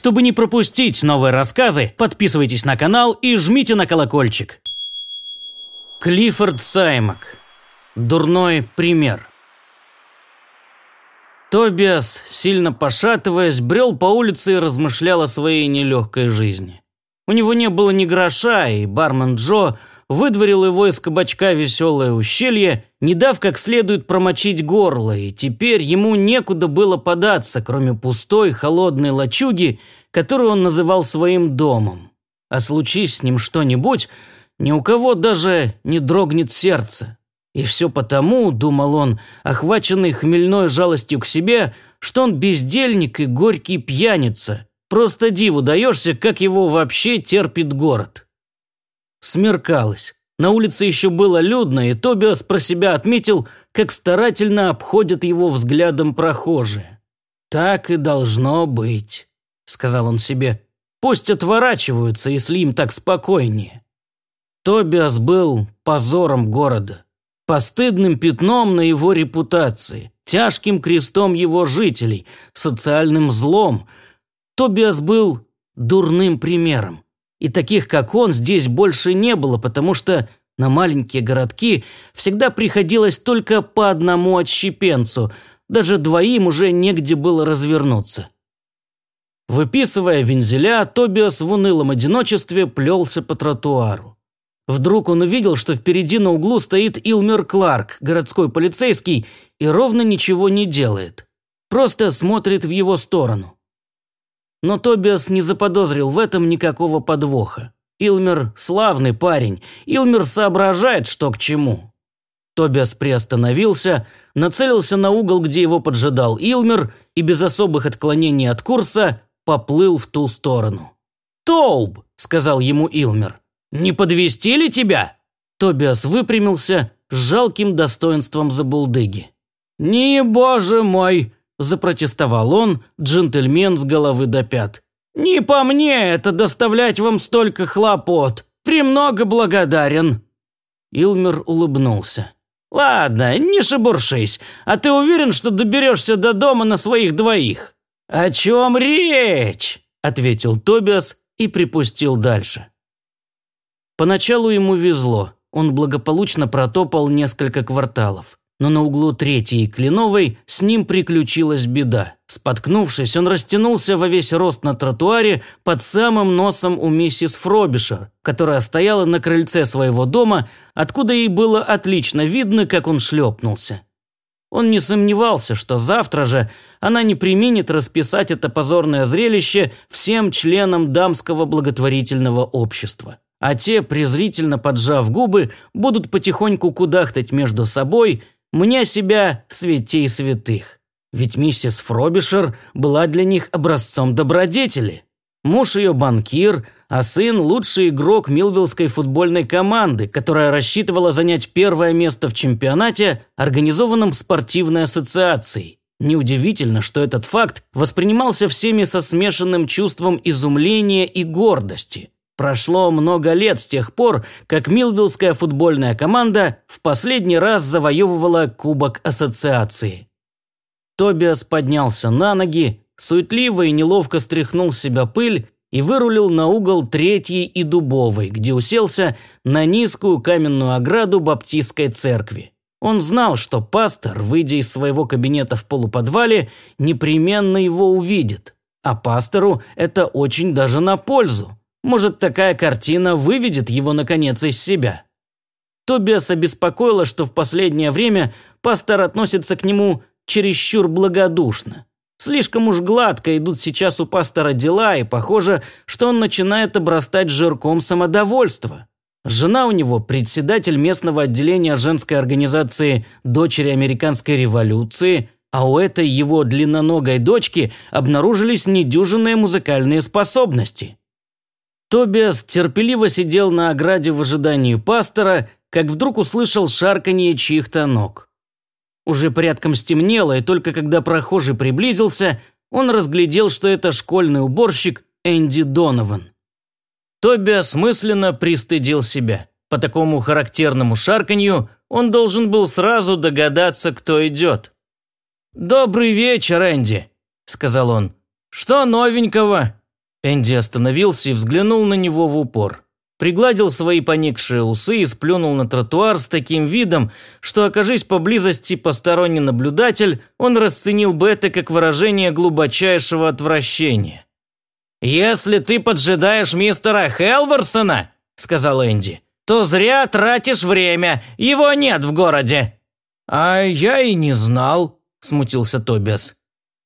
Чтобы не пропустить новые рассказы, подписывайтесь на канал и жмите на колокольчик. Клиффорд Саймак. Дурной пример. Тобиас, сильно пошатываясь, брел по улице и размышлял о своей нелегкой жизни. У него не было ни гроша, и бармен Джо выдворил его из кабачка «Веселое ущелье», не дав как следует промочить горло, и теперь ему некуда было податься, кроме пустой холодной лачуги, которую он называл своим домом. А случись с ним что-нибудь, ни у кого даже не дрогнет сердце. И все потому, думал он, охваченный хмельной жалостью к себе, что он бездельник и горький пьяница. Просто диву даешься, как его вообще терпит город. Смеркалось. На улице еще было людно, и Тобиас про себя отметил, как старательно обходят его взглядом прохожие. «Так и должно быть», — сказал он себе. «Пусть отворачиваются, если им так спокойнее». Тобиас был позором города, постыдным пятном на его репутации, тяжким крестом его жителей, социальным злом. Тобиас был дурным примером. И таких, как он, здесь больше не было, потому что на маленькие городки всегда приходилось только по одному отщепенцу, даже двоим уже негде было развернуться. Выписывая вензеля, Тобиас в унылом одиночестве плелся по тротуару. Вдруг он увидел, что впереди на углу стоит Илмер Кларк, городской полицейский, и ровно ничего не делает. Просто смотрит в его сторону. Но Тобиас не заподозрил в этом никакого подвоха. Илмер – славный парень. Илмер соображает, что к чему. Тобиас приостановился, нацелился на угол, где его поджидал Илмер, и без особых отклонений от курса поплыл в ту сторону. «Тоуб!» – сказал ему Илмер. «Не подвести ли тебя?» Тобиас выпрямился с жалким достоинством забулдыги. «Не, боже мой!» Запротестовал он, джентльмен с головы до пят. «Не по мне это доставлять вам столько хлопот. Премного благодарен». Илмер улыбнулся. «Ладно, не шебуршись. А ты уверен, что доберешься до дома на своих двоих?» «О чем речь?» – ответил Тобиас и припустил дальше. Поначалу ему везло. Он благополучно протопал несколько кварталов но на углу третьей и Кленовой с ним приключилась беда. Споткнувшись, он растянулся во весь рост на тротуаре под самым носом у миссис Фробишер, которая стояла на крыльце своего дома, откуда ей было отлично видно, как он шлепнулся. Он не сомневался, что завтра же она не применит расписать это позорное зрелище всем членам дамского благотворительного общества. А те, презрительно поджав губы, будут потихоньку кудахтать между собой – мне себя святей святых. Ведь миссис Фробишер была для них образцом добродетели. Муж ее банкир, а сын – лучший игрок Милвиллской футбольной команды, которая рассчитывала занять первое место в чемпионате, организованном спортивной ассоциацией. Неудивительно, что этот факт воспринимался всеми со смешанным чувством изумления и гордости. Прошло много лет с тех пор, как Милвиллская футбольная команда в последний раз завоевывала Кубок Ассоциации. Тобиас поднялся на ноги, суетливо и неловко стряхнул с себя пыль и вырулил на угол Третьей и Дубовой, где уселся на низкую каменную ограду Баптистской церкви. Он знал, что пастор, выйдя из своего кабинета в полуподвале, непременно его увидит. А пастору это очень даже на пользу. Может, такая картина выведет его, наконец, из себя. Тобиас обеспокоило, что в последнее время пастор относится к нему чересчур благодушно. Слишком уж гладко идут сейчас у пастора дела, и похоже, что он начинает обрастать жирком самодовольства. Жена у него председатель местного отделения женской организации «Дочери американской революции», а у этой его длинноногой дочки обнаружились недюжинные музыкальные способности. Тобиас терпеливо сидел на ограде в ожидании пастора, как вдруг услышал шарканье чьих-то ног. Уже порядком стемнело, и только когда прохожий приблизился, он разглядел, что это школьный уборщик Энди Донован. Тобиас мысленно пристыдил себя. По такому характерному шарканью он должен был сразу догадаться, кто идет. «Добрый вечер, Энди», – сказал он. «Что новенького?» Энди остановился и взглянул на него в упор. Пригладил свои поникшие усы и сплюнул на тротуар с таким видом, что, окажись поблизости посторонний наблюдатель, он расценил бы это как выражение глубочайшего отвращения. «Если ты поджидаешь мистера Хелверсона», – сказал Энди, – «то зря тратишь время, его нет в городе». «А я и не знал», – смутился Тобиас.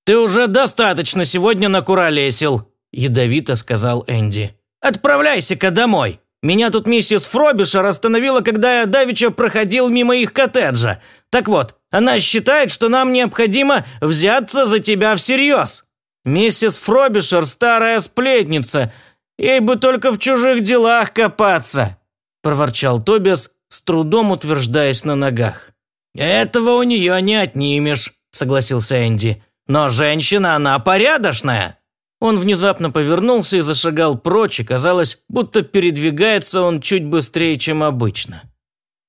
«Ты уже достаточно сегодня накуролесил», – ядовито сказал Энди. «Отправляйся-ка домой. Меня тут миссис Фробишер остановила, когда я давеча проходил мимо их коттеджа. Так вот, она считает, что нам необходимо взяться за тебя всерьез». Миссис Фробишер – старая сплетница. Ей бы только в чужих делах копаться», – проворчал Тобиас, с трудом утверждаясь на ногах. «Этого у нее не отнимешь», – согласился Энди. «Но женщина, она порядочная». Он внезапно повернулся и зашагал прочь, и казалось, будто передвигается он чуть быстрее, чем обычно.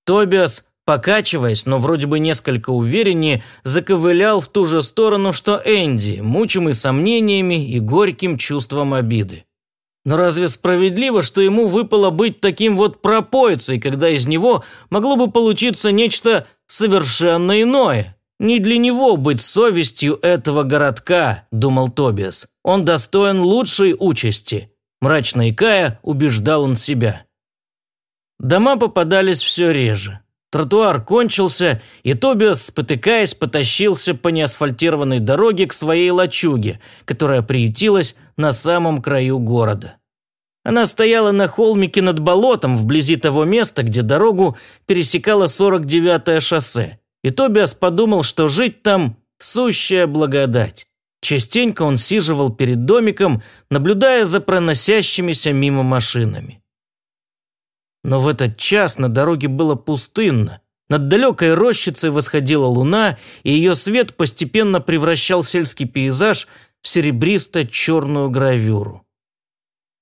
Тобиас Покачиваясь, но вроде бы несколько увереннее, заковылял в ту же сторону, что Энди, мучимый сомнениями и горьким чувством обиды. Но разве справедливо, что ему выпало быть таким вот пропойцей, когда из него могло бы получиться нечто совершенно иное? Не для него быть совестью этого городка, думал Тобиас. Он достоин лучшей участи. Мрачно икая, убеждал он себя. Дома попадались все реже. Тротуар кончился, и Тобиас, спотыкаясь, потащился по неасфальтированной дороге к своей лачуге, которая приютилась на самом краю города. Она стояла на холмике над болотом, вблизи того места, где дорогу пересекало 49-е шоссе. И Тобиас подумал, что жить там – сущая благодать. Частенько он сиживал перед домиком, наблюдая за проносящимися мимо машинами. Но в этот час на дороге было пустынно. Над далекой рощицей восходила луна, и ее свет постепенно превращал сельский пейзаж в серебристо-черную гравюру.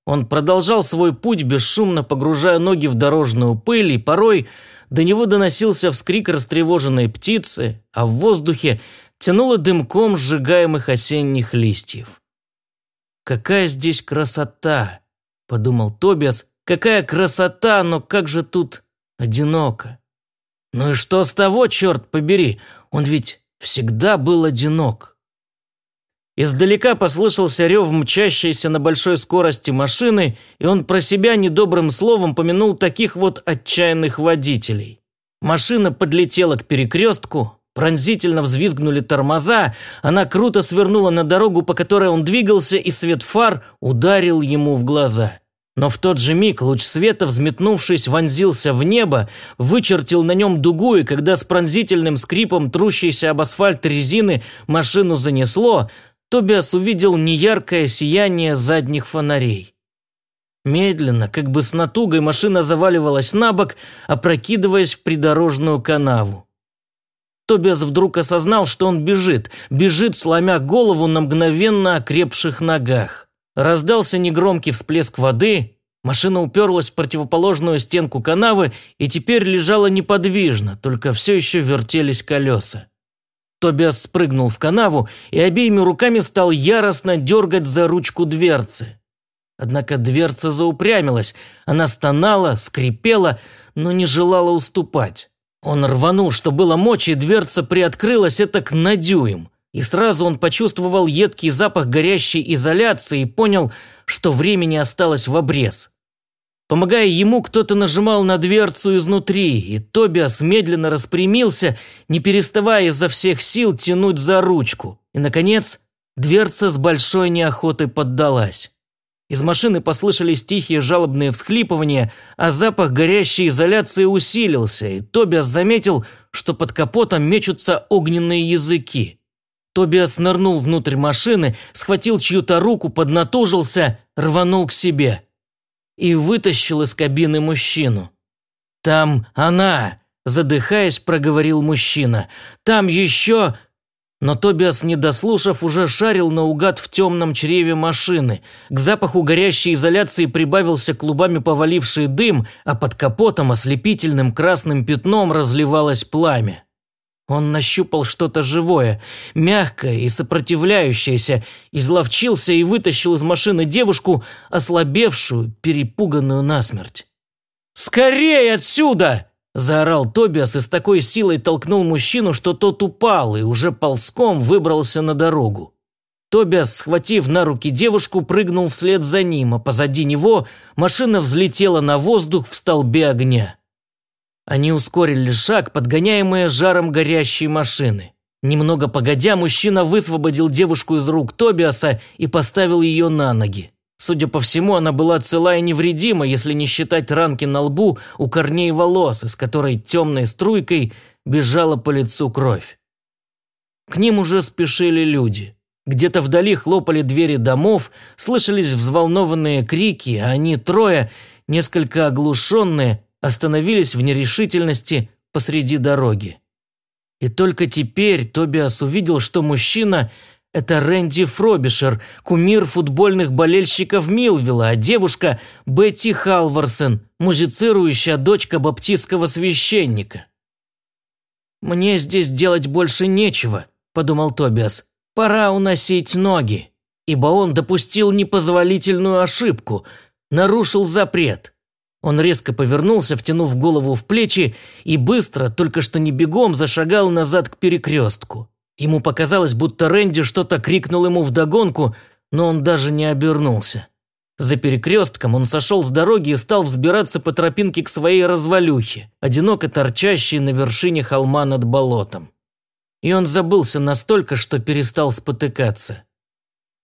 Он продолжал свой путь, бесшумно погружая ноги в дорожную пыль, и порой до него доносился вскрик растревоженной птицы, а в воздухе тянуло дымком сжигаемых осенних листьев. «Какая здесь красота!» – подумал Тобиас, Какая красота, но как же тут одиноко. Ну и что с того, черт побери, он ведь всегда был одинок. Издалека послышался рев мчащейся на большой скорости машины, и он про себя недобрым словом помянул таких вот отчаянных водителей. Машина подлетела к перекрестку, пронзительно взвизгнули тормоза, она круто свернула на дорогу, по которой он двигался, и свет фар ударил ему в глаза. Но в тот же миг луч света, взметнувшись, вонзился в небо, вычертил на нем дугу, и когда с пронзительным скрипом трущейся об асфальт резины машину занесло, Тобиас увидел неяркое сияние задних фонарей. Медленно, как бы с натугой, машина заваливалась на бок, опрокидываясь в придорожную канаву. Тобиас вдруг осознал, что он бежит, бежит, сломя голову на мгновенно окрепших ногах. Раздался негромкий всплеск воды, машина уперлась в противоположную стенку канавы и теперь лежала неподвижно, только все еще вертелись колеса. Тобиас спрыгнул в канаву и обеими руками стал яростно дергать за ручку дверцы. Однако дверца заупрямилась, она стонала, скрипела, но не желала уступать. Он рванул, что было мочи, и дверца приоткрылась это на дюйм. И сразу он почувствовал едкий запах горящей изоляции и понял, что времени осталось в обрез. Помогая ему, кто-то нажимал на дверцу изнутри, и Тобиас медленно распрямился, не переставая изо всех сил тянуть за ручку. И, наконец, дверца с большой неохотой поддалась. Из машины послышались тихие жалобные всхлипывания, а запах горящей изоляции усилился, и Тобиас заметил, что под капотом мечутся огненные языки. Тобиас нырнул внутрь машины, схватил чью-то руку, поднатужился, рванул к себе. И вытащил из кабины мужчину. «Там она!» – задыхаясь, проговорил мужчина. «Там еще...» Но Тобиас, не дослушав, уже шарил наугад в темном чреве машины. К запаху горящей изоляции прибавился клубами поваливший дым, а под капотом ослепительным красным пятном разливалось пламя. Он нащупал что-то живое, мягкое и сопротивляющееся, изловчился и вытащил из машины девушку, ослабевшую, перепуганную насмерть. «Скорей отсюда!» – заорал Тобиас и с такой силой толкнул мужчину, что тот упал и уже ползком выбрался на дорогу. Тобиас, схватив на руки девушку, прыгнул вслед за ним, а позади него машина взлетела на воздух в столбе огня. Они ускорили шаг, подгоняемые жаром горящей машины. Немного погодя, мужчина высвободил девушку из рук Тобиаса и поставил ее на ноги. Судя по всему, она была цела и невредима, если не считать ранки на лбу у корней волос, из которой темной струйкой бежала по лицу кровь. К ним уже спешили люди. Где-то вдали хлопали двери домов, слышались взволнованные крики, а они трое, несколько оглушенные, остановились в нерешительности посреди дороги. И только теперь Тобиас увидел, что мужчина – это Рэнди Фробишер, кумир футбольных болельщиков Милвилла, а девушка – Бетти Халварсон, музицирующая дочка баптистского священника. «Мне здесь делать больше нечего», – подумал Тобиас. «Пора уносить ноги» ибо он допустил непозволительную ошибку, нарушил запрет. Он резко повернулся, втянув голову в плечи, и быстро, только что не бегом, зашагал назад к перекрестку. Ему показалось, будто Рэнди что-то крикнул ему вдогонку, но он даже не обернулся. За перекрестком он сошел с дороги и стал взбираться по тропинке к своей развалюхе, одиноко торчащей на вершине холма над болотом. И он забылся настолько, что перестал спотыкаться.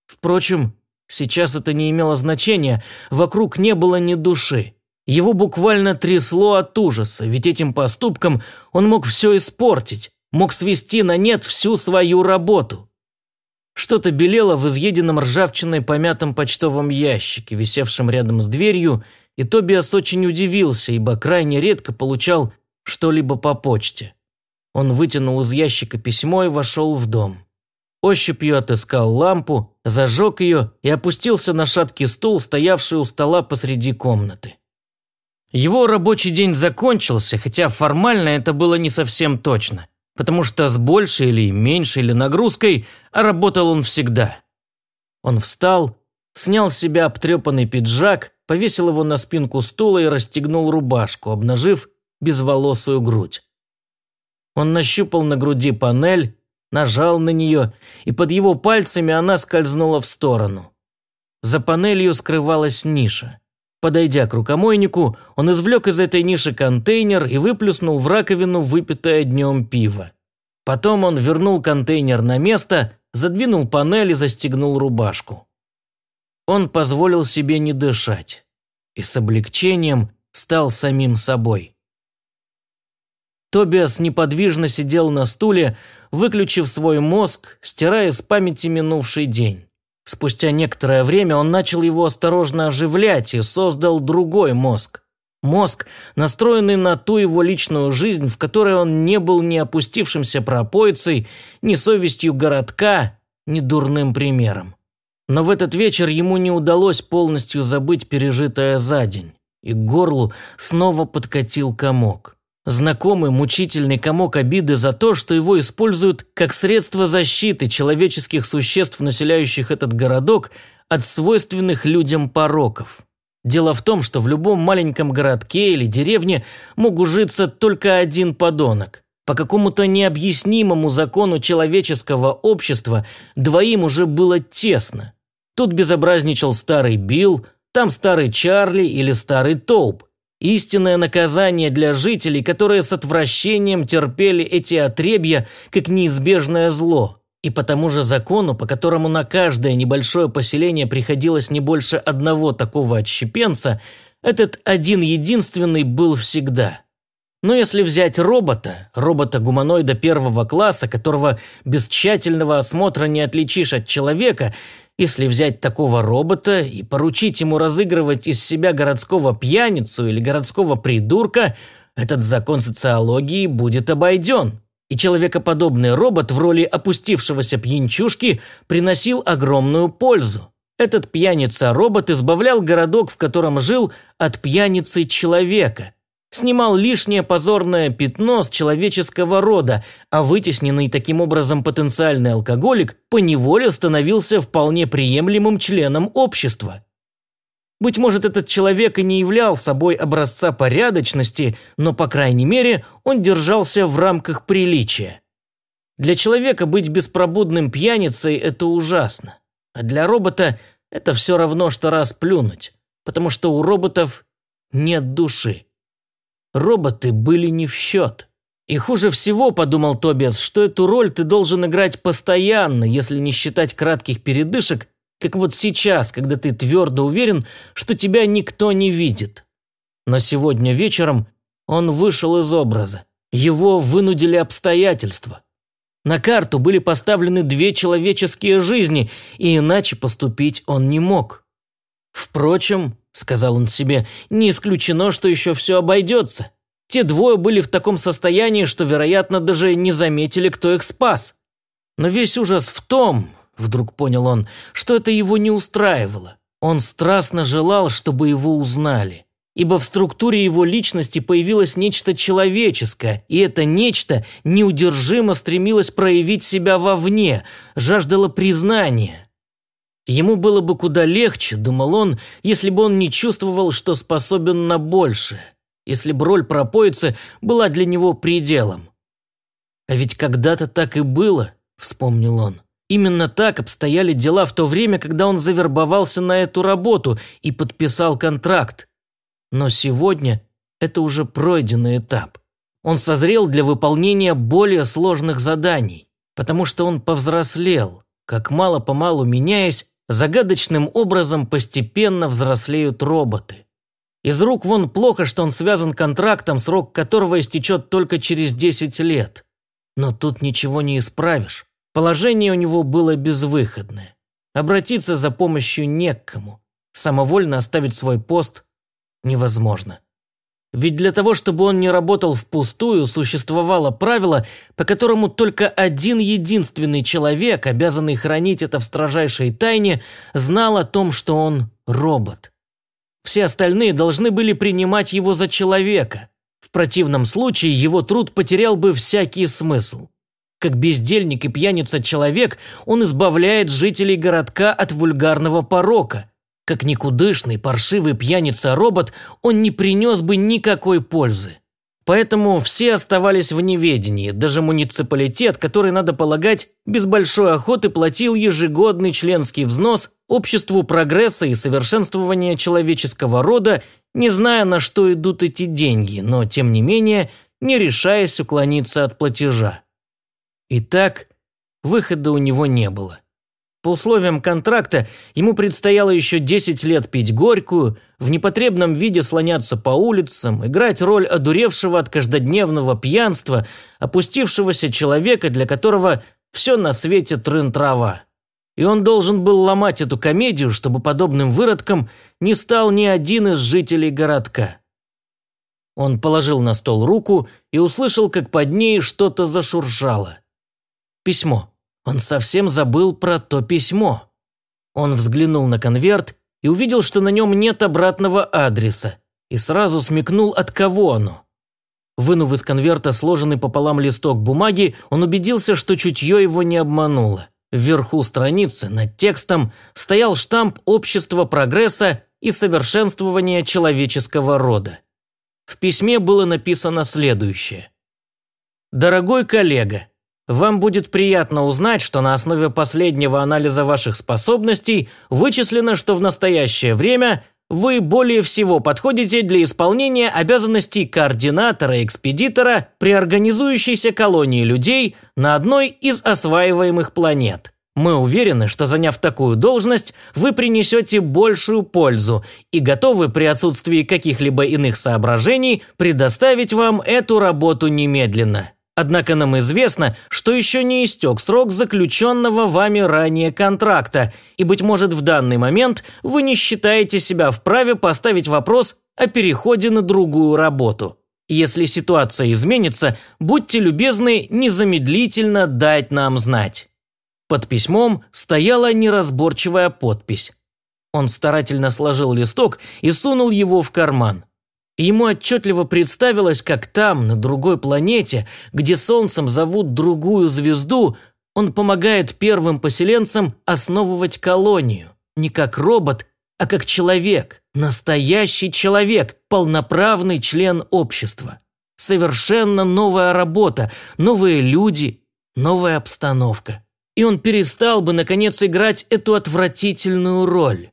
Впрочем, сейчас это не имело значения, вокруг не было ни души. Его буквально трясло от ужаса, ведь этим поступком он мог все испортить, мог свести на нет всю свою работу. Что-то белело в изъеденном ржавчиной помятом почтовом ящике, висевшем рядом с дверью, и Тобиас очень удивился, ибо крайне редко получал что-либо по почте. Он вытянул из ящика письмо и вошел в дом. Ощупью отыскал лампу, зажег ее и опустился на шаткий стул, стоявший у стола посреди комнаты. Его рабочий день закончился, хотя формально это было не совсем точно, потому что с большей или меньшей или нагрузкой работал он всегда. Он встал, снял с себя обтрепанный пиджак, повесил его на спинку стула и расстегнул рубашку, обнажив безволосую грудь. Он нащупал на груди панель, нажал на нее, и под его пальцами она скользнула в сторону. За панелью скрывалась ниша. Подойдя к рукомойнику, он извлек из этой ниши контейнер и выплюснул в раковину выпитое днем пиво. Потом он вернул контейнер на место, задвинул панель и застегнул рубашку. Он позволил себе не дышать и с облегчением стал самим собой. Тобиас неподвижно сидел на стуле, выключив свой мозг, стирая с памяти минувший день. Спустя некоторое время он начал его осторожно оживлять и создал другой мозг. Мозг, настроенный на ту его личную жизнь, в которой он не был ни опустившимся пропойцей, ни совестью городка, ни дурным примером. Но в этот вечер ему не удалось полностью забыть пережитое за день, и к горлу снова подкатил комок. Знакомый мучительный комок обиды за то, что его используют как средство защиты человеческих существ, населяющих этот городок, от свойственных людям пороков. Дело в том, что в любом маленьком городке или деревне мог ужиться только один подонок. По какому-то необъяснимому закону человеческого общества двоим уже было тесно. Тут безобразничал старый Билл, там старый Чарли или старый Тоуп. Истинное наказание для жителей, которые с отвращением терпели эти отребья как неизбежное зло. И по тому же закону, по которому на каждое небольшое поселение приходилось не больше одного такого отщепенца, этот один единственный был всегда. Но если взять робота, робота-гуманоида первого класса, которого без тщательного осмотра не отличишь от человека, если взять такого робота и поручить ему разыгрывать из себя городского пьяницу или городского придурка, этот закон социологии будет обойден. И человекоподобный робот в роли опустившегося пьянчушки приносил огромную пользу. Этот пьяница-робот избавлял городок, в котором жил, от пьяницы человека. Снимал лишнее позорное пятно с человеческого рода, а вытесненный таким образом потенциальный алкоголик поневоле становился вполне приемлемым членом общества. Быть может, этот человек и не являл собой образца порядочности, но, по крайней мере, он держался в рамках приличия. Для человека быть беспробудным пьяницей – это ужасно. А для робота это все равно, что раз плюнуть, потому что у роботов нет души. Роботы были не в счет. И хуже всего, подумал Тобиас, что эту роль ты должен играть постоянно, если не считать кратких передышек, как вот сейчас, когда ты твердо уверен, что тебя никто не видит. Но сегодня вечером он вышел из образа. Его вынудили обстоятельства. На карту были поставлены две человеческие жизни, и иначе поступить он не мог. Впрочем, – сказал он себе, – не исключено, что еще все обойдется. Те двое были в таком состоянии, что, вероятно, даже не заметили, кто их спас. Но весь ужас в том, вдруг понял он, что это его не устраивало. Он страстно желал, чтобы его узнали. Ибо в структуре его личности появилось нечто человеческое, и это нечто неудержимо стремилось проявить себя вовне, жаждало признания. Ему было бы куда легче, думал он, если бы он не чувствовал, что способен на большее, если бы роль пропоицы была для него пределом. А ведь когда-то так и было, вспомнил он. Именно так обстояли дела в то время, когда он завербовался на эту работу и подписал контракт. Но сегодня это уже пройденный этап. Он созрел для выполнения более сложных заданий, потому что он повзрослел, как мало-помалу меняясь, загадочным образом постепенно взрослеют роботы. Из рук вон плохо, что он связан контрактом, срок которого истечет только через 10 лет. Но тут ничего не исправишь. Положение у него было безвыходное. Обратиться за помощью не к кому. Самовольно оставить свой пост невозможно. Ведь для того, чтобы он не работал впустую, существовало правило, по которому только один единственный человек, обязанный хранить это в строжайшей тайне, знал о том, что он робот. Все остальные должны были принимать его за человека. В противном случае его труд потерял бы всякий смысл. Как бездельник и пьяница человек, он избавляет жителей городка от вульгарного порока, как никудышный, паршивый пьяница-робот, он не принес бы никакой пользы. Поэтому все оставались в неведении, даже муниципалитет, который, надо полагать, без большой охоты платил ежегодный членский взнос обществу прогресса и совершенствования человеческого рода, не зная, на что идут эти деньги, но, тем не менее, не решаясь уклониться от платежа. Итак, выхода у него не было. По условиям контракта ему предстояло еще 10 лет пить горькую, в непотребном виде слоняться по улицам, играть роль одуревшего от каждодневного пьянства, опустившегося человека, для которого все на свете трын-трава. И он должен был ломать эту комедию, чтобы подобным выродком не стал ни один из жителей городка. Он положил на стол руку и услышал, как под ней что-то зашуршало. Письмо. Он совсем забыл про то письмо. Он взглянул на конверт и увидел, что на нем нет обратного адреса, и сразу смекнул, от кого оно. Вынув из конверта сложенный пополам листок бумаги, он убедился, что чутье его не обмануло. Вверху страницы над текстом стоял штамп «Общество прогресса и совершенствования человеческого рода». В письме было написано следующее. «Дорогой коллега, вам будет приятно узнать, что на основе последнего анализа ваших способностей вычислено, что в настоящее время вы более всего подходите для исполнения обязанностей координатора-экспедитора при организующейся колонии людей на одной из осваиваемых планет. Мы уверены, что заняв такую должность, вы принесете большую пользу и готовы при отсутствии каких-либо иных соображений предоставить вам эту работу немедленно. Однако нам известно, что еще не истек срок заключенного вами ранее контракта, и, быть может, в данный момент вы не считаете себя вправе поставить вопрос о переходе на другую работу. Если ситуация изменится, будьте любезны незамедлительно дать нам знать. Под письмом стояла неразборчивая подпись. Он старательно сложил листок и сунул его в карман. Ему отчетливо представилось, как там, на другой планете, где Солнцем зовут другую звезду, он помогает первым поселенцам основывать колонию. Не как робот, а как человек, настоящий человек, полноправный член общества. Совершенно новая работа, новые люди, новая обстановка. И он перестал бы, наконец, играть эту отвратительную роль.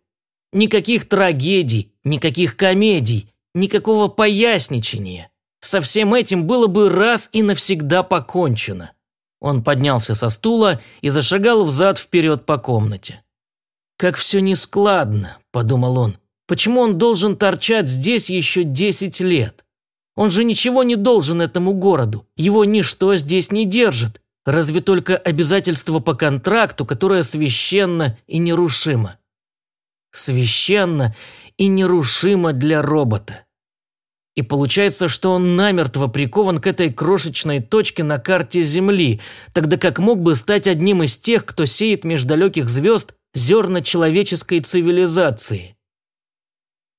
Никаких трагедий, никаких комедий, никакого поясничения. Со всем этим было бы раз и навсегда покончено. Он поднялся со стула и зашагал взад-вперед по комнате. «Как все нескладно», – подумал он. «Почему он должен торчать здесь еще десять лет? Он же ничего не должен этому городу, его ничто здесь не держит, разве только обязательство по контракту, которое священно и нерушимо. Священно и нерушимо для робота. И получается, что он намертво прикован к этой крошечной точке на карте Земли, тогда как мог бы стать одним из тех, кто сеет меж далеких звезд зерна человеческой цивилизации.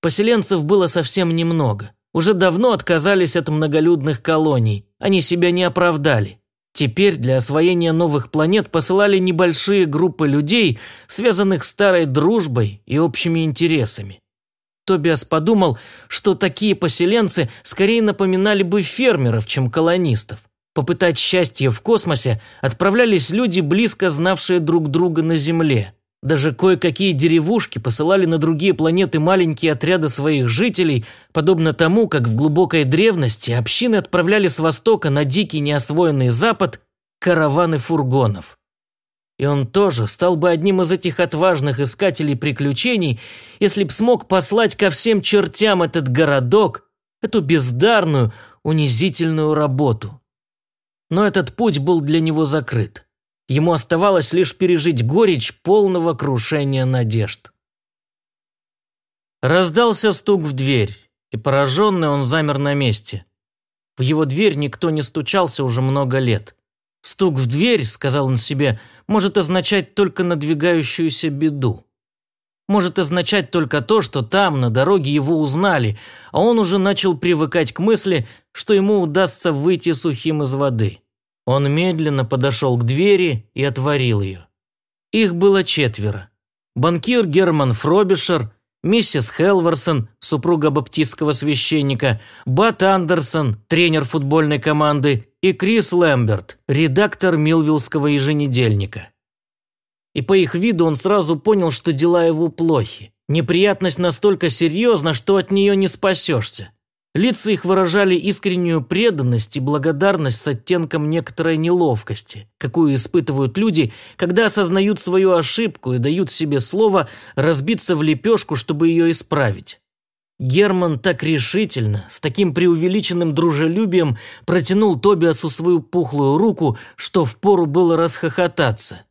Поселенцев было совсем немного. Уже давно отказались от многолюдных колоний, они себя не оправдали. Теперь для освоения новых планет посылали небольшие группы людей, связанных старой дружбой и общими интересами. Тобиас подумал, что такие поселенцы скорее напоминали бы фермеров, чем колонистов. Попытать счастье в космосе отправлялись люди, близко знавшие друг друга на Земле. Даже кое-какие деревушки посылали на другие планеты маленькие отряды своих жителей, подобно тому, как в глубокой древности общины отправляли с востока на дикий неосвоенный запад караваны фургонов. И он тоже стал бы одним из этих отважных искателей приключений, если б смог послать ко всем чертям этот городок, эту бездарную, унизительную работу. Но этот путь был для него закрыт. Ему оставалось лишь пережить горечь полного крушения надежд. Раздался стук в дверь, и пораженный он замер на месте. В его дверь никто не стучался уже много лет. Стук в дверь, сказал он себе, может означать только надвигающуюся беду. Может означать только то, что там, на дороге, его узнали, а он уже начал привыкать к мысли, что ему удастся выйти сухим из воды. Он медленно подошел к двери и отворил ее. Их было четверо. Банкир Герман Фробишер, миссис Хелверсон, супруга баптистского священника, Бат Андерсон, тренер футбольной команды, и Крис Лэмберт, редактор Милвиллского еженедельника. И по их виду он сразу понял, что дела его плохи. Неприятность настолько серьезна, что от нее не спасешься. Лица их выражали искреннюю преданность и благодарность с оттенком некоторой неловкости, какую испытывают люди, когда осознают свою ошибку и дают себе слово разбиться в лепешку, чтобы ее исправить. Герман так решительно, с таким преувеличенным дружелюбием протянул Тобиасу свою пухлую руку, что впору было расхохотаться.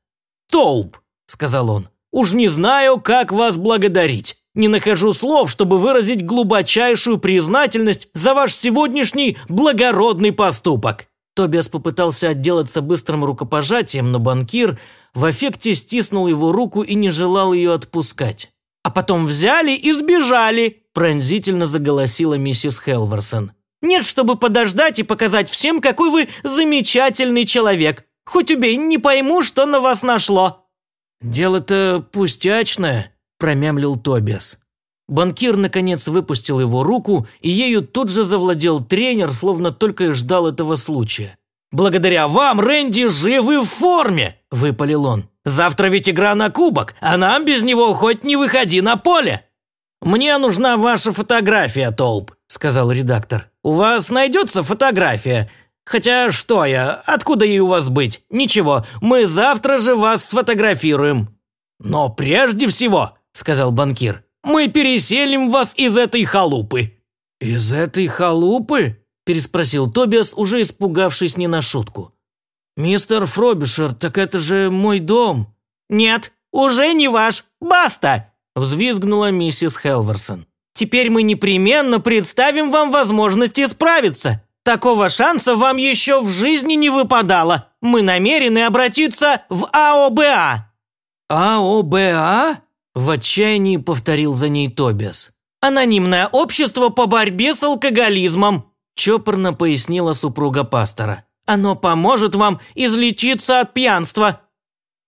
«Тоуп!» – сказал он. «Уж не знаю, как вас благодарить. Не нахожу слов, чтобы выразить глубочайшую признательность за ваш сегодняшний благородный поступок». Тобиас попытался отделаться быстрым рукопожатием, но банкир в эффекте стиснул его руку и не желал ее отпускать. «А потом взяли и сбежали», – пронзительно заголосила миссис Хелверсон. «Нет, чтобы подождать и показать всем, какой вы замечательный человек. Хоть убей, не пойму, что на вас нашло». «Дело-то пустячное», – промямлил Тобиас. Банкир, наконец, выпустил его руку, и ею тут же завладел тренер, словно только и ждал этого случая. «Благодаря вам, Рэнди, живы в форме!» – выпалил он. «Завтра ведь игра на кубок, а нам без него хоть не выходи на поле!» «Мне нужна ваша фотография, Толп», – сказал редактор. «У вас найдется фотография? Хотя что я, откуда ей у вас быть? Ничего, мы завтра же вас сфотографируем». «Но прежде всего», сказал банкир. «Мы переселим вас из этой халупы». «Из этой халупы?» – переспросил Тобиас, уже испугавшись не на шутку. «Мистер Фробишер, так это же мой дом». «Нет, уже не ваш. Баста!» – взвизгнула миссис Хелверсон. «Теперь мы непременно представим вам возможность исправиться. Такого шанса вам еще в жизни не выпадало. Мы намерены обратиться в АОБА». «АОБА?» В отчаянии повторил за ней Тобиас. анонимное общество по борьбе с алкоголизмом», чопорно пояснила супруга пастора. «Оно поможет вам излечиться от пьянства».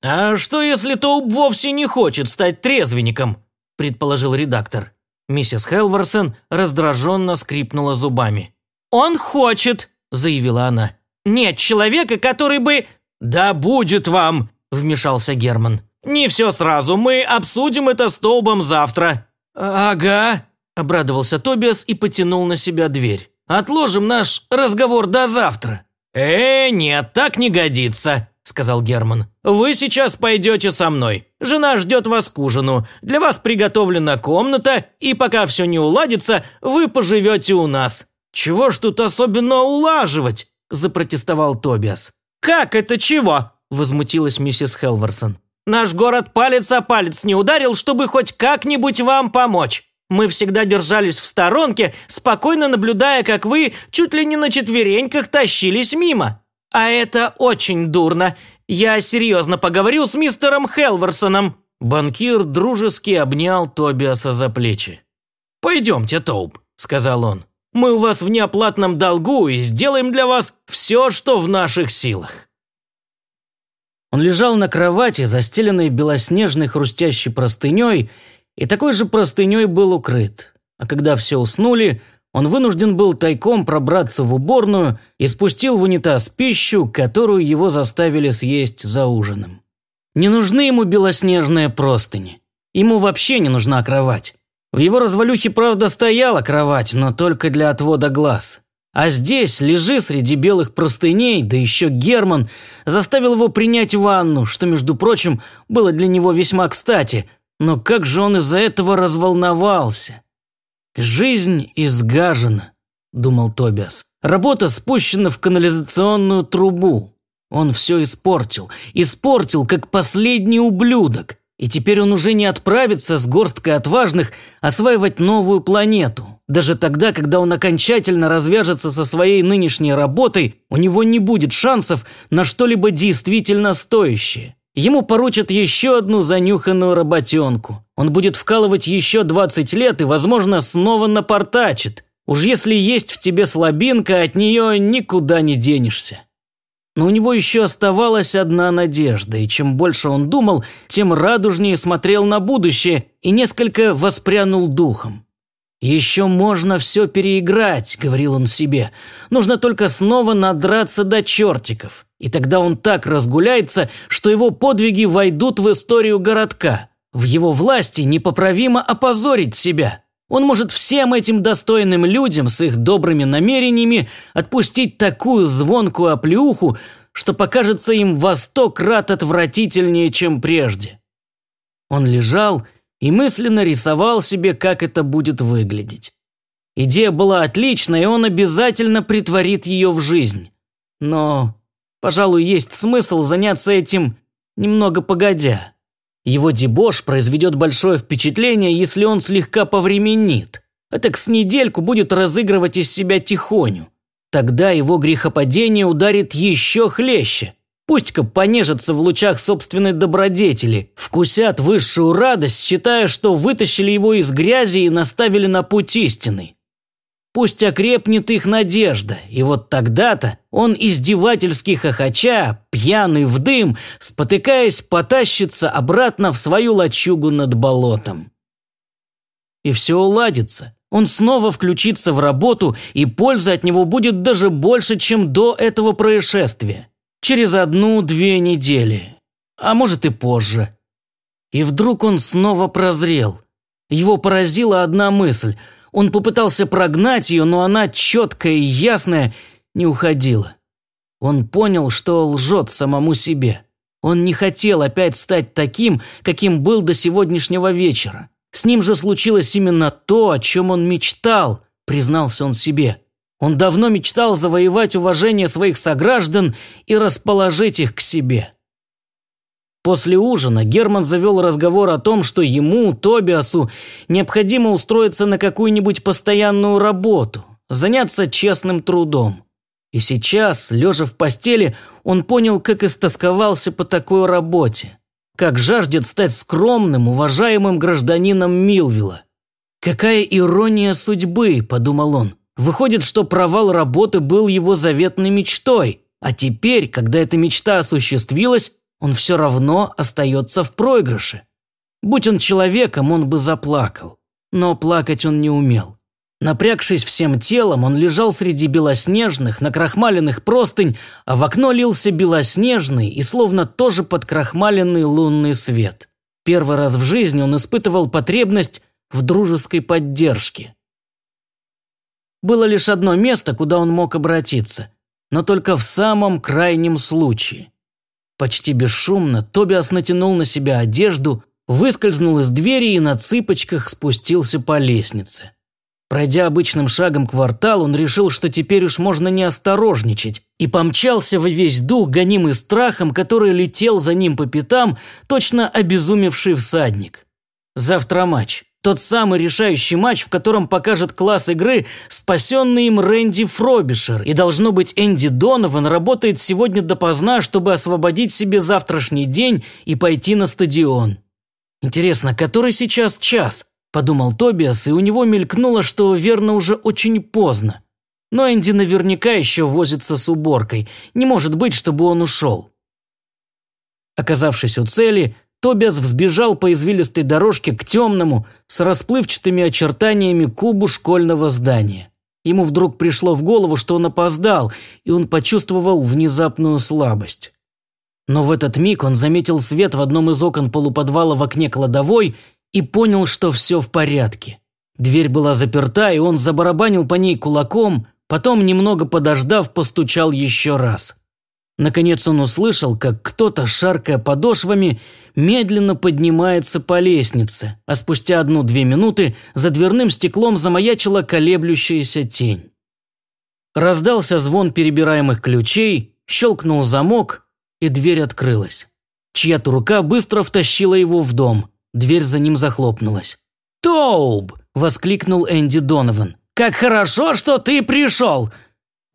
«А что, если Тоуп вовсе не хочет стать трезвенником?» – предположил редактор. Миссис Хелверсон раздраженно скрипнула зубами. «Он хочет», – заявила она. «Нет человека, который бы...» «Да будет вам!» – вмешался Герман. «Не все сразу, мы обсудим это с Тоубом завтра». «Ага», – обрадовался Тобиас и потянул на себя дверь. «Отложим наш разговор до завтра». «Э, нет, так не годится», – сказал Герман. «Вы сейчас пойдете со мной. Жена ждет вас к ужину. Для вас приготовлена комната, и пока все не уладится, вы поживете у нас». «Чего ж тут особенно улаживать?» – запротестовал Тобиас. «Как это чего?» – возмутилась миссис Хелверсон. «Наш город палец о палец не ударил, чтобы хоть как-нибудь вам помочь. Мы всегда держались в сторонке, спокойно наблюдая, как вы чуть ли не на четвереньках тащились мимо. А это очень дурно. Я серьезно поговорю с мистером Хелверсоном». Банкир дружески обнял Тобиаса за плечи. «Пойдемте, Тоуп», – сказал он. Мы у вас в неоплатном долгу и сделаем для вас все, что в наших силах». Он лежал на кровати, застеленной белоснежной хрустящей простыней, и такой же простыней был укрыт. А когда все уснули, он вынужден был тайком пробраться в уборную и спустил в унитаз пищу, которую его заставили съесть за ужином. Не нужны ему белоснежные простыни. Ему вообще не нужна кровать. В его развалюхе, правда, стояла кровать, но только для отвода глаз. А здесь, лежи среди белых простыней, да еще Герман заставил его принять ванну, что, между прочим, было для него весьма кстати. Но как же он из-за этого разволновался? «Жизнь изгажена», – думал Тобиас. «Работа спущена в канализационную трубу. Он все испортил. Испортил, как последний ублюдок. И теперь он уже не отправится с горсткой отважных осваивать новую планету. Даже тогда, когда он окончательно развяжется со своей нынешней работой, у него не будет шансов на что-либо действительно стоящее. Ему поручат еще одну занюханную работенку. Он будет вкалывать еще 20 лет и, возможно, снова напортачит. Уж если есть в тебе слабинка, от нее никуда не денешься. Но у него еще оставалась одна надежда, и чем больше он думал, тем радужнее смотрел на будущее и несколько воспрянул духом. «Еще можно все переиграть», — говорил он себе. «Нужно только снова надраться до чертиков, и тогда он так разгуляется, что его подвиги войдут в историю городка. В его власти непоправимо опозорить себя». Он может всем этим достойным людям с их добрыми намерениями отпустить такую звонкую оплеуху, что покажется им во сто крат отвратительнее, чем прежде. Он лежал и мысленно рисовал себе, как это будет выглядеть. Идея была отличная, и он обязательно притворит ее в жизнь. Но, пожалуй, есть смысл заняться этим немного погодя. Его дебош произведет большое впечатление, если он слегка повременит. А так с недельку будет разыгрывать из себя тихоню. Тогда его грехопадение ударит еще хлеще. Пусть-ка понежатся в лучах собственной добродетели, вкусят высшую радость, считая, что вытащили его из грязи и наставили на путь истины. Пусть окрепнет их надежда, и вот тогда-то он издевательски хохоча, пьяный в дым, спотыкаясь, потащится обратно в свою лачугу над болотом. И все уладится. Он снова включится в работу, и польза от него будет даже больше, чем до этого происшествия. Через одну-две недели. А может и позже. И вдруг он снова прозрел. Его поразила одна мысль – он попытался прогнать ее, но она, четкая и ясная, не уходила. Он понял, что лжет самому себе. Он не хотел опять стать таким, каким был до сегодняшнего вечера. С ним же случилось именно то, о чем он мечтал, признался он себе. Он давно мечтал завоевать уважение своих сограждан и расположить их к себе. После ужина Герман завел разговор о том, что ему, Тобиасу, необходимо устроиться на какую-нибудь постоянную работу, заняться честным трудом. И сейчас, лежа в постели, он понял, как истосковался по такой работе, как жаждет стать скромным, уважаемым гражданином Милвилла, «Какая ирония судьбы», – подумал он. «Выходит, что провал работы был его заветной мечтой, а теперь, когда эта мечта осуществилась, он все равно остается в проигрыше. Будь он человеком, он бы заплакал. Но плакать он не умел. Напрягшись всем телом, он лежал среди белоснежных, накрахмаленных простынь, а в окно лился белоснежный и словно тоже подкрахмаленный лунный свет. Первый раз в жизни он испытывал потребность в дружеской поддержке. Было лишь одно место, куда он мог обратиться, но только в самом крайнем случае. Почти бесшумно Тобиас натянул на себя одежду, выскользнул из двери и на цыпочках спустился по лестнице. Пройдя обычным шагом квартал, он решил, что теперь уж можно не осторожничать, и помчался во весь дух, гонимый страхом, который летел за ним по пятам, точно обезумевший всадник. Завтра матч. Тот самый решающий матч, в котором покажет класс игры спасенный им Рэнди Фробишер. И должно быть, Энди Донован работает сегодня допоздна, чтобы освободить себе завтрашний день и пойти на стадион. Интересно, который сейчас час? Подумал Тобиас, и у него мелькнуло, что верно уже очень поздно. Но Энди наверняка еще возится с уборкой. Не может быть, чтобы он ушел. Оказавшись у цели, Тобиас взбежал по извилистой дорожке к темному, с расплывчатыми очертаниями кубу школьного здания. Ему вдруг пришло в голову, что он опоздал, и он почувствовал внезапную слабость. Но в этот миг он заметил свет в одном из окон полуподвала в окне кладовой и понял, что все в порядке. Дверь была заперта, и он забарабанил по ней кулаком, потом, немного подождав, постучал еще раз. Наконец он услышал, как кто-то, шаркая подошвами, медленно поднимается по лестнице, а спустя одну-две минуты за дверным стеклом замаячила колеблющаяся тень. Раздался звон перебираемых ключей, щелкнул замок, и дверь открылась. Чья-то рука быстро втащила его в дом. Дверь за ним захлопнулась. «Тоуб!» – воскликнул Энди Донован. «Как хорошо, что ты пришел!»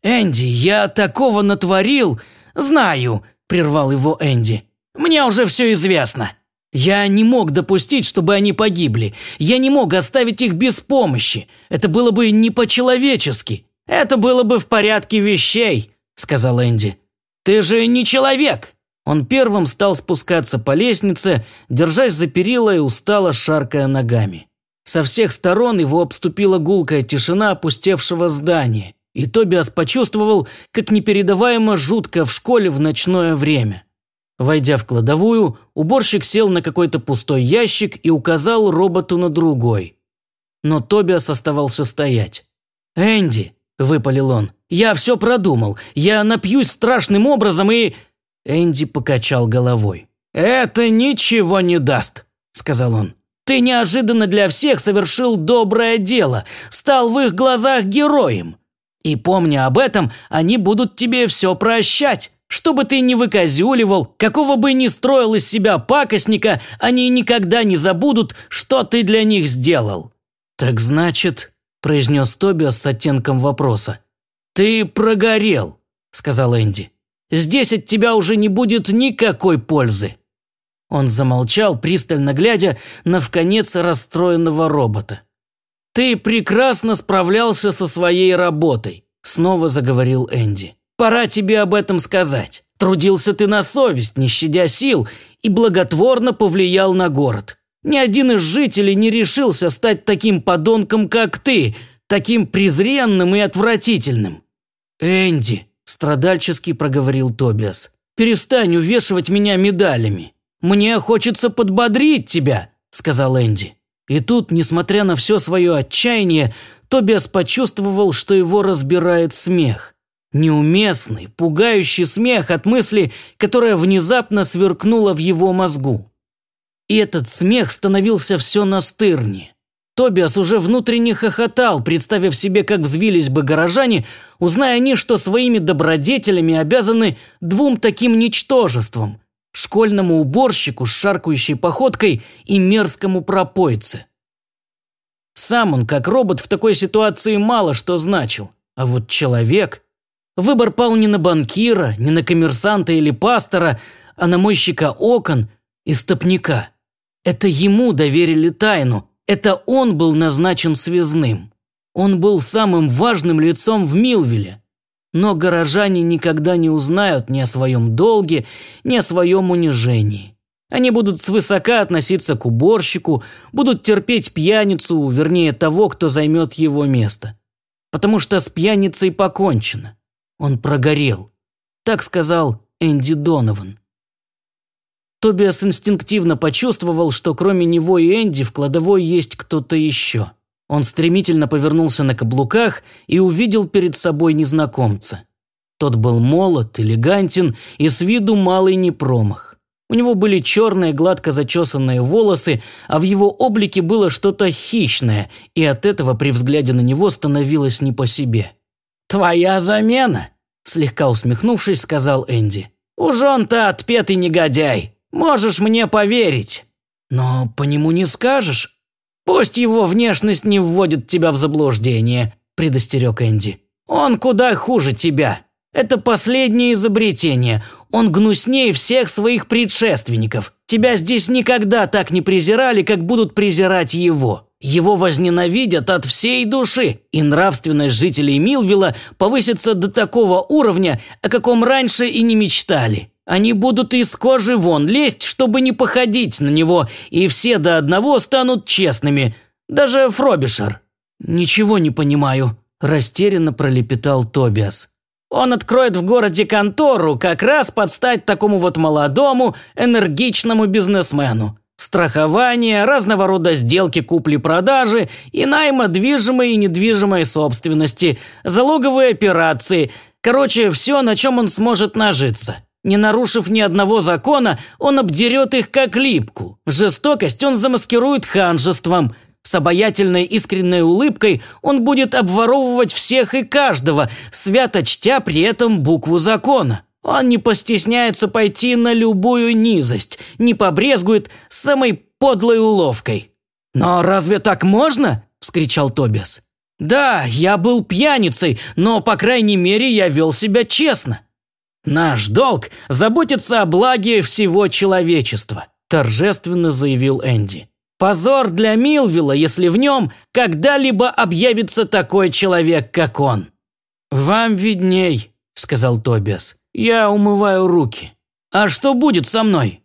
«Энди, я такого натворил!» «Знаю!» – прервал его Энди. «Мне уже все известно!» «Я не мог допустить, чтобы они погибли. Я не мог оставить их без помощи. Это было бы не по-человечески. Это было бы в порядке вещей», – сказал Энди. «Ты же не человек!» Он первым стал спускаться по лестнице, держась за перила и устало шаркая ногами. Со всех сторон его обступила гулкая тишина опустевшего здания, и Тобиас почувствовал, как непередаваемо жутко в школе в ночное время. Войдя в кладовую, уборщик сел на какой-то пустой ящик и указал роботу на другой. Но Тобиас оставался стоять. «Энди», – выпалил он, – «я все продумал. Я напьюсь страшным образом и...» Энди покачал головой. «Это ничего не даст», – сказал он. «Ты неожиданно для всех совершил доброе дело, стал в их глазах героем. И помни об этом, они будут тебе все прощать. Что бы ты ни выказюливал, какого бы ни строил из себя пакостника, они никогда не забудут, что ты для них сделал». «Так значит», – произнес Тобиас с оттенком вопроса, – «ты прогорел», – сказал Энди. Здесь от тебя уже не будет никакой пользы». Он замолчал, пристально глядя на вконец расстроенного робота. «Ты прекрасно справлялся со своей работой», – снова заговорил Энди. «Пора тебе об этом сказать. Трудился ты на совесть, не щадя сил, и благотворно повлиял на город. Ни один из жителей не решился стать таким подонком, как ты, таким презренным и отвратительным». «Энди», Страдальчески проговорил Тобиас. «Перестань увешивать меня медалями. Мне хочется подбодрить тебя», – сказал Энди. И тут, несмотря на все свое отчаяние, Тобиас почувствовал, что его разбирает смех. Неуместный, пугающий смех от мысли, которая внезапно сверкнула в его мозгу. И этот смех становился все настырнее. Тобиас уже внутренне хохотал, представив себе, как взвились бы горожане, узная они, что своими добродетелями обязаны двум таким ничтожествам – школьному уборщику с шаркающей походкой и мерзкому пропойце. Сам он, как робот, в такой ситуации мало что значил, а вот человек… Выбор пал не на банкира, не на коммерсанта или пастора, а на мойщика окон и стопника. Это ему доверили тайну – Это он был назначен связным. Он был самым важным лицом в Милвилле. Но горожане никогда не узнают ни о своем долге, ни о своем унижении. Они будут свысока относиться к уборщику, будут терпеть пьяницу, вернее того, кто займет его место. Потому что с пьяницей покончено. Он прогорел. Так сказал Энди Донован. Тобиас инстинктивно почувствовал, что кроме него и Энди в кладовой есть кто-то еще. Он стремительно повернулся на каблуках и увидел перед собой незнакомца. Тот был молод, элегантен и с виду малый непромах. У него были черные гладко зачесанные волосы, а в его облике было что-то хищное, и от этого при взгляде на него становилось не по себе. «Твоя замена!» – слегка усмехнувшись, сказал Энди. «Уж он-то отпетый негодяй. Можешь мне поверить. Но по нему не скажешь. Пусть его внешность не вводит тебя в заблуждение, предостерег Энди. Он куда хуже тебя. Это последнее изобретение. Он гнуснее всех своих предшественников. Тебя здесь никогда так не презирали, как будут презирать его. Его возненавидят от всей души, и нравственность жителей Милвилла повысится до такого уровня, о каком раньше и не мечтали. Они будут из кожи вон лезть, чтобы не походить на него, и все до одного станут честными. Даже Фробишер. «Ничего не понимаю», – растерянно пролепетал Тобиас. «Он откроет в городе контору как раз под стать такому вот молодому, энергичному бизнесмену. Страхование, разного рода сделки купли-продажи и найма движимой и недвижимой собственности, залоговые операции – Короче, все, на чем он сможет нажиться. Не нарушив ни одного закона, он обдерет их как липку. Жестокость он замаскирует ханжеством. С обаятельной искренней улыбкой он будет обворовывать всех и каждого, свято чтя при этом букву закона. Он не постесняется пойти на любую низость, не побрезгует самой подлой уловкой. «Но разве так можно?» – вскричал Тобиас. «Да, я был пьяницей, но, по крайней мере, я вел себя честно. «Наш долг – заботиться о благе всего человечества», – торжественно заявил Энди. «Позор для Милвилла, если в нем когда-либо объявится такой человек, как он». «Вам видней», – сказал Тобиас. «Я умываю руки. А что будет со мной?»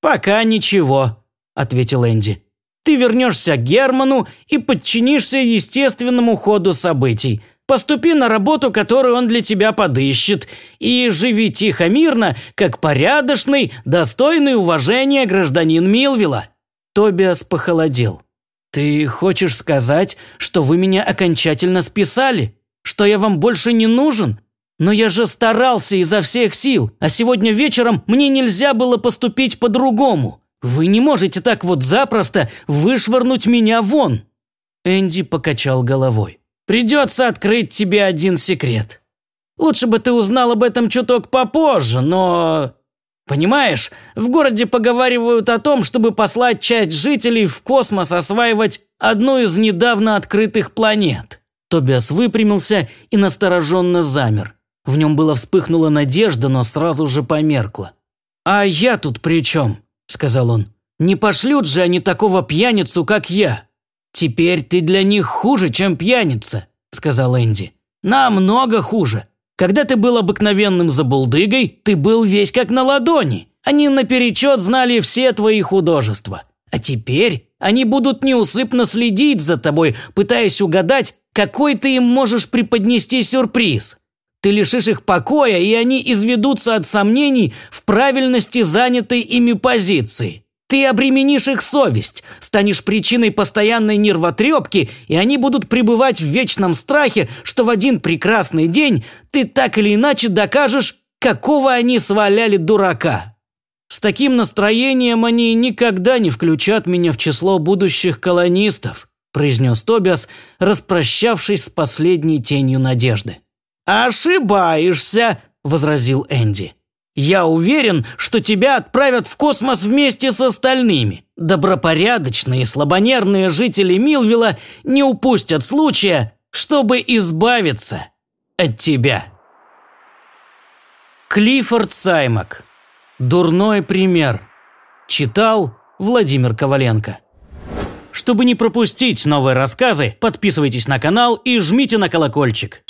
«Пока ничего», – ответил Энди. «Ты вернешься к Герману и подчинишься естественному ходу событий. Поступи на работу, которую он для тебя подыщет, и живи тихо-мирно, как порядочный, достойный уважения гражданин Милвилла». Тобиас похолодел. «Ты хочешь сказать, что вы меня окончательно списали? Что я вам больше не нужен? Но я же старался изо всех сил, а сегодня вечером мне нельзя было поступить по-другому. Вы не можете так вот запросто вышвырнуть меня вон». Энди покачал головой. Придется открыть тебе один секрет. Лучше бы ты узнал об этом чуток попозже, но... Понимаешь, в городе поговаривают о том, чтобы послать часть жителей в космос осваивать одну из недавно открытых планет. Тобиас выпрямился и настороженно замер. В нем была вспыхнула надежда, но сразу же померкла. «А я тут при чем?» – сказал он. «Не пошлют же они такого пьяницу, как я!» «Теперь ты для них хуже, чем пьяница», – сказал Энди. «Намного хуже. Когда ты был обыкновенным забулдыгой, ты был весь как на ладони. Они наперечет знали все твои художества. А теперь они будут неусыпно следить за тобой, пытаясь угадать, какой ты им можешь преподнести сюрприз. Ты лишишь их покоя, и они изведутся от сомнений в правильности занятой ими позиции. Ты обременишь их совесть, станешь причиной постоянной нервотрепки, и они будут пребывать в вечном страхе, что в один прекрасный день ты так или иначе докажешь, какого они сваляли дурака. С таким настроением они никогда не включат меня в число будущих колонистов, произнес Тобиас, распрощавшись с последней тенью надежды. «Ошибаешься», – возразил Энди. Я уверен, что тебя отправят в космос вместе с остальными. Добропорядочные, слабонервные жители Милвилла не упустят случая, чтобы избавиться от тебя. Клиффорд Саймак. Дурной пример. Читал Владимир Коваленко. Чтобы не пропустить новые рассказы, подписывайтесь на канал и жмите на колокольчик.